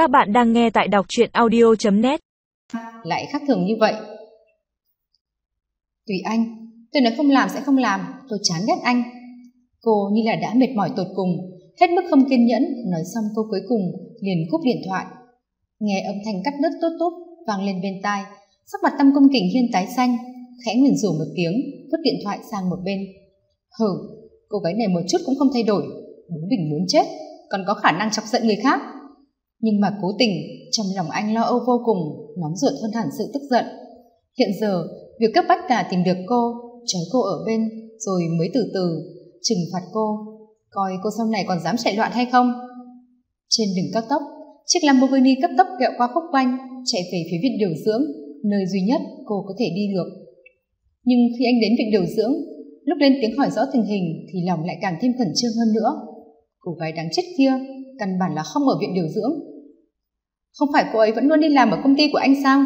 Các bạn đang nghe tại đọc truyện audio.net Lại khác thường như vậy. Tùy anh, tôi nói không làm sẽ không làm, tôi chán ghét anh. Cô như là đã mệt mỏi tột cùng, hết mức không kiên nhẫn, nói xong câu cuối cùng liền cúp điện thoại. Nghe âm thanh cắt đứt tốt tốt vang lên bên tai, sắc mặt tâm công kình hiên tái xanh, khẽ nguyền rủa một tiếng, vứt điện thoại sang một bên. Hừ, cô gái này một chút cũng không thay đổi, đúng bình muốn chết, còn có khả năng chọc giận người khác. Nhưng mà cố tình, trong lòng anh lo âu vô cùng, nóng ruột hơn hẳn sự tức giận. Hiện giờ, việc cấp bách là tìm được cô, trói cô ở bên, rồi mới từ từ trừng phạt cô, coi cô sau này còn dám chạy loạn hay không. Trên đường cao tốc, chiếc Lamborghini cấp tốc kẹo qua khúc quanh, chạy về phía viện điều dưỡng, nơi duy nhất cô có thể đi được. Nhưng khi anh đến viện điều dưỡng, lúc lên tiếng hỏi rõ tình hình thì lòng lại càng thêm khẩn trương hơn nữa. Cô gái đáng chết kia, căn bản là không ở viện điều dưỡng. Không phải cô ấy vẫn luôn đi làm ở công ty của anh sao?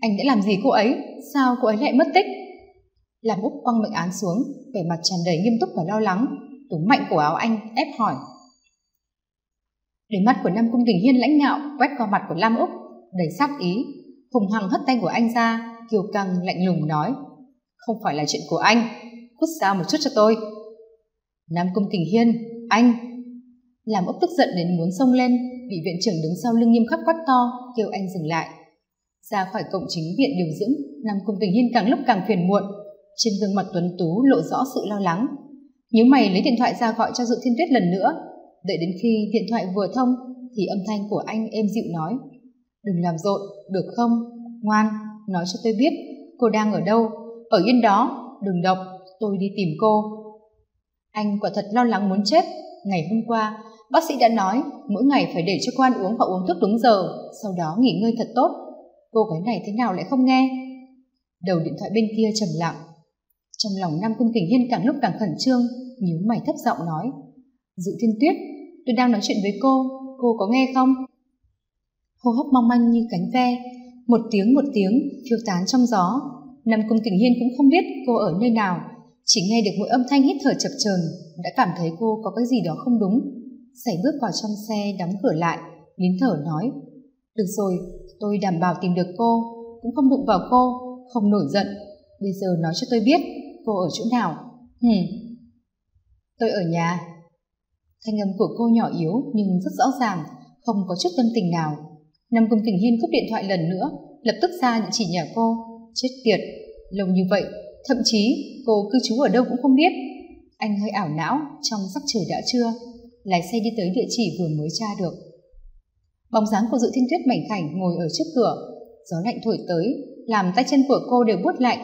Anh đã làm gì cô ấy? Sao cô ấy lại mất tích? Làm Úc quăng mệnh án xuống, vẻ mặt tràn đầy nghiêm túc và lo lắng, túm mạnh cổ áo anh, ép hỏi. Đôi mắt của Nam Cung Đình Hiên lãnh ngạo quét qua mặt của Lam Úc, đầy sát ý, hùng hăng hất tay của anh ra, kiều căng lạnh lùng nói. Không phải là chuyện của anh, cút ra một chút cho tôi. Nam Cung Kình Hiên, anh! Làm Úc tức giận đến muốn xông lên, bị viện trưởng đứng sau lưng nghiêm khắc quát to, kêu anh dừng lại. Ra khỏi cổng chính viện điều dưỡng, nằm cùng tình Hiên càng lúc càng phiền muộn, trên gương mặt tuấn tú lộ rõ sự lo lắng. Nếu mày lấy điện thoại ra gọi cho Dự Thiên Tuyết lần nữa, đợi đến khi điện thoại vừa thông thì âm thanh của anh êm dịu nói. Đừng làm rộn được không? Ngoan nói cho tôi biết cô đang ở đâu? Ở yên đó đừng động tôi đi tìm cô. Anh quả thật lo lắng muốn chết. Ngày hôm qua bác sĩ đã nói, mỗi ngày phải để cho con uống và uống thuốc đúng giờ, sau đó nghỉ ngơi thật tốt. Cô gái này thế nào lại không nghe? Đầu điện thoại bên kia trầm lặng. Trong lòng nam cung kình hiên càng lúc càng khẩn trương, nhíu mày thấp giọng nói, dự thiên tuyết, tôi đang nói chuyện với cô cô có nghe không? Hô hấp mong manh như cánh ve, một tiếng một tiếng phiêu tán trong gió. Nam cung kình hiên cũng không biết cô ở nơi nào, chỉ nghe được mỗi âm thanh hít thở chập chờn, đã cảm thấy cô có cái gì đó không đúng sảy bước vào trong xe đóng cửa lại nín thở nói được rồi tôi đảm bảo tìm được cô cũng không đụng vào cô không nổi giận. Bây giờ nói cho tôi biết cô ở chỗ nào? Hừm. Tôi ở nhà. Thanh âm của cô nhỏ yếu nhưng rất rõ ràng không có chút tâm tình nào. Nam công Kình Hiên cúp điện thoại lần nữa, lập tức ra địa chỉ nhà cô. Chết tiệt, lâu như vậy, thậm chí cô cư trú ở đâu cũng không biết. Anh hơi ảo não, trong sắc trời đã trưa, lái xe đi tới địa chỉ vừa mới tra được. Bóng dáng của Dự Thiên Tuyết mảnh khảnh ngồi ở trước cửa, gió lạnh thổi tới, làm tay chân của cô đều buốt lạnh,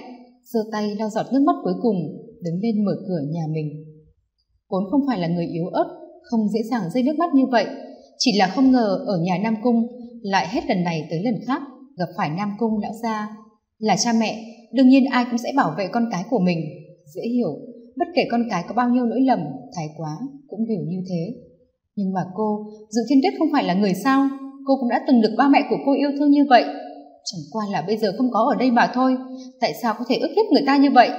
giơ tay lau giọt nước mắt cuối cùng, đứng lên mở cửa nhà mình. Vốn không phải là người yếu ớt, không dễ dàng rơi nước mắt như vậy, chỉ là không ngờ ở nhà Nam Cung lại hết lần này tới lần khác gặp phải nam cung lão gia. Là cha mẹ đương nhiên ai cũng sẽ bảo vệ con cái của mình. Dễ hiểu bất kể con cái có bao nhiêu lỗi lầm thái quá cũng đều như thế. Nhưng mà cô, dự thiên tuyết không phải là người sao? Cô cũng đã từng được ba mẹ của cô yêu thương như vậy. Chẳng qua là bây giờ không có ở đây mà thôi. Tại sao có thể ức hiếp người ta như vậy?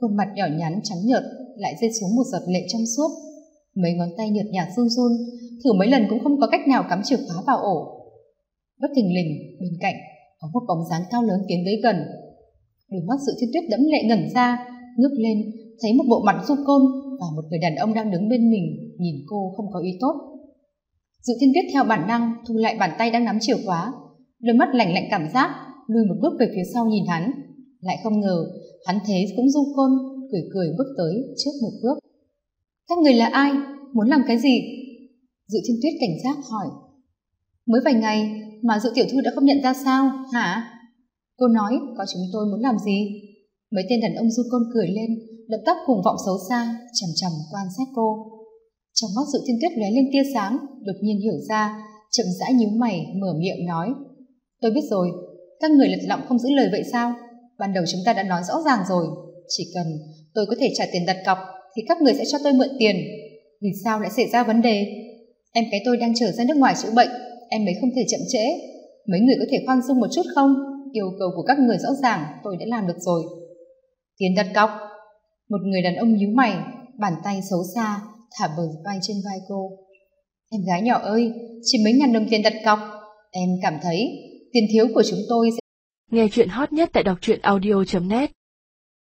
Khuôn mặt nhỏ nhắn trắng nhợt lại rơi xuống một giọt lệ trong suốt. Mấy ngón tay nhợt nhạt run run, thử mấy lần cũng không có cách nào cắm chìa khóa vào ổ. Bất thình lình, bên cạnh, có một bóng dáng cao lớn tiến tới gần. Đôi mắt sự thiên tuyết đẫm lệ ngẩn ra, ngước lên, thấy một bộ mặt du côn và một người đàn ông đang đứng bên mình nhìn cô không có ý tốt. Dự thiên tuyết theo bản năng, thu lại bàn tay đang nắm chìa khóa. Đôi mắt lạnh lạnh cảm giác, lùi một bước về phía sau nhìn hắn. Lại không ngờ, hắn thế cũng du côn, cười cười bước tới trước một bước. Các người là ai? Muốn làm cái gì? Dự thiên tuyết cảnh giác hỏi. Mới vài ngày mà dự tiểu thư đã không nhận ra sao, hả? Cô nói, có chúng tôi muốn làm gì? Mấy tên đàn ông du côn cười lên lập tác cùng vọng xấu xa, chằm chằm quan sát cô. Trong mắt dự thiên tuyết lóe lên tia sáng, đột nhiên hiểu ra, chậm rãi nhíu mày, mở miệng nói, tôi biết rồi, các người lật lọng không giữ lời vậy sao? Ban đầu chúng ta đã nói rõ ràng rồi, chỉ cần tôi có thể trả tiền đặt cọc thì các người sẽ cho tôi mượn tiền. Vì sao lại xảy ra vấn đề? Em cái tôi đang trở ra nước ngoài chữa bệnh, em ấy không thể chậm trễ. Mấy người có thể khoan dung một chút không? Yêu cầu của các người rõ ràng, tôi đã làm được rồi. Tiền đặt cọc? Một người đàn ông nhíu mày bàn tay xấu xa thả bờ vai trên vai cô Em gái nhỏ ơi, chỉ mấy ngàn đồng tiền đặt cọc. Em cảm thấy tiền thiếu của chúng tôi sẽ... Nghe chuyện hot nhất tại đọc truyện audio.net